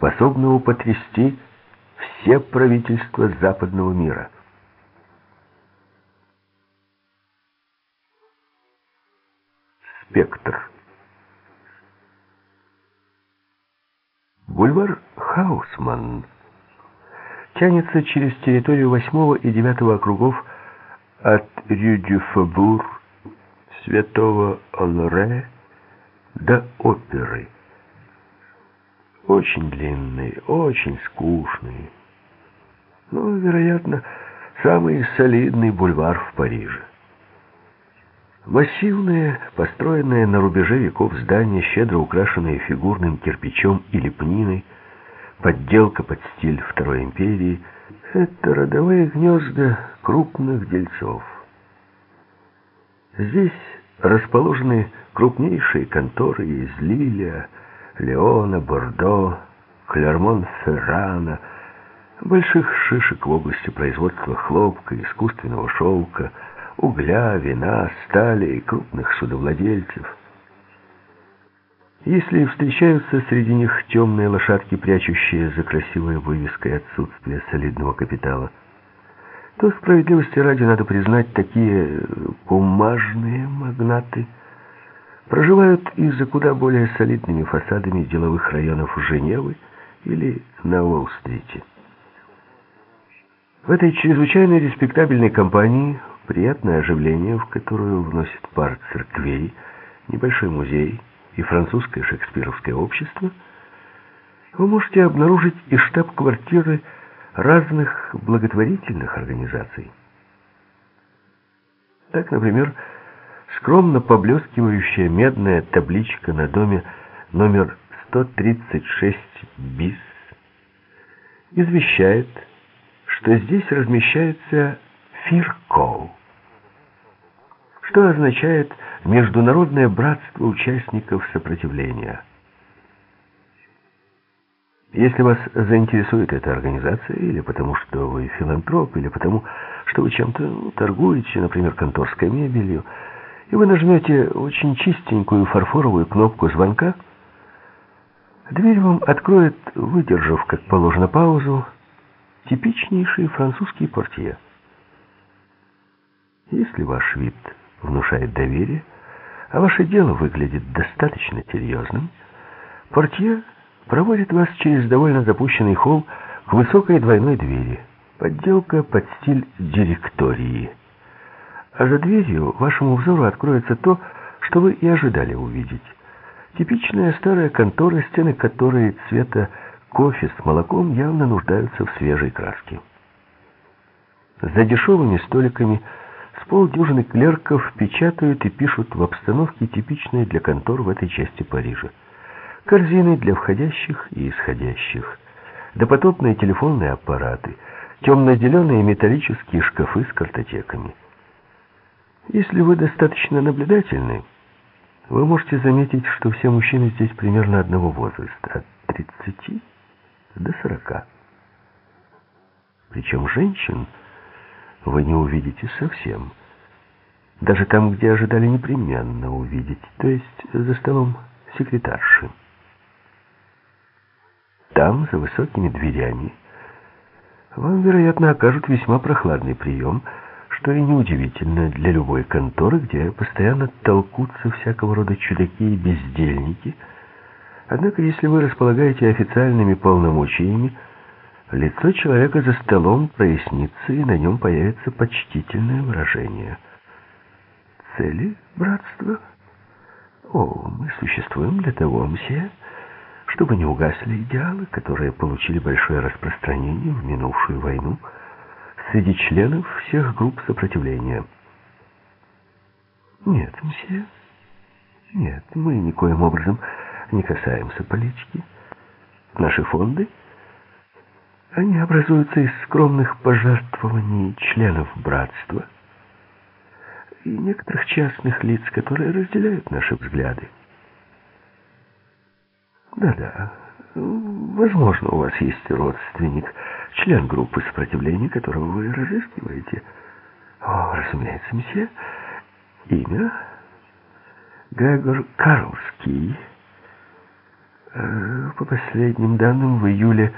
способного потрясти все правительства западного мира. Спектр. Бульвар Хаусман тянется через территорию 8 и 9 округов от Рю-дю-Фабур, Святого Олре до оперы. Очень длинный, очень скучный, но, вероятно, самый солидный бульвар в Париже. Массивные, построенные на рубеже веков здания, щедро украшенные фигурным кирпичом и лепниной, подделка под стиль Второй империи — это родовые гнезда крупных дельцов. Здесь расположены крупнейшие конторы из Лилия, Леона, Бордо, Клермон-Феррана, больших шишек в области производства хлопка, искусственного шелка, угля, вина, стали и крупных судовладельцев. Если встречаются среди них темные лошадки, прячущие за красивой вывеской отсутствие солидного капитала, то справедливости ради надо признать, такие бумажные магнаты проживают и за куда более солидными фасадами деловых районов Женевы или на Уолл-стрите. В этой чрезвычайно респектабельной компании приятное оживление, в которую вносит пар церквей, небольшой музей и французское шекспировское общество, вы можете обнаружить и штаб-квартиры разных благотворительных организаций. Так, например, скромно поблескивающая медная табличка на доме номер 136 БИС извещает, что здесь размещается Фиркоу, что означает «Международное братство участников сопротивления». Если вас заинтересует эта организация, или потому что вы филантроп, или потому что вы чем-то торгуете, например, конторской мебелью, и вы нажмете очень чистенькую фарфоровую кнопку звонка, дверь вам откроет, выдержав, как положено, паузу, типичнейший французский портье. Если ваш вид внушает доверие, а ваше дело выглядит достаточно серьезным, портье проводит вас через довольно запущенный холл к высокой двойной двери. Подделка под стиль директории. А за дверью вашему взору откроется то, что вы и ожидали увидеть. Типичная старая контора, стены которой цвета кофе с молоком явно нуждаются в свежей краске. За дешевыми столиками с полдюжины клерков печатают и пишут в обстановке, типичной для контор в этой части Парижа корзины для входящих и исходящих, допотопные телефонные аппараты, темно-зеленые металлические шкафы с картотеками. Если вы достаточно наблюдательны, вы можете заметить, что все мужчины здесь примерно одного возраста, от 30 до 40. Причем женщин вы не увидите совсем. Даже там, где ожидали непременно увидеть, то есть за столом секретарши. Там, за высокими дверями, вам, вероятно, окажут весьма прохладный прием, что и неудивительно для любой конторы, где постоянно толкутся всякого рода чудаки и бездельники. Однако, если вы располагаете официальными полномочиями, лицо человека за столом прояснится, и на нем появится почтительное выражение. Цели братства? О, мы существуем для того, мсье, чтобы не угасли идеалы, которые получили большое распространение в минувшую войну среди членов всех групп сопротивления. Нет, мсье, нет, мы никоим образом не касаемся политики. Наши фонды, они образуются из скромных пожертвований членов братства и некоторых частных лиц, которые разделяют наши взгляды. Да-да. Возможно, у вас есть родственник, член группы сопротивления, которого вы разыскиваете. О, разумеется, месье. Имя? Грегор Карлский. Э, по последним данным, в июле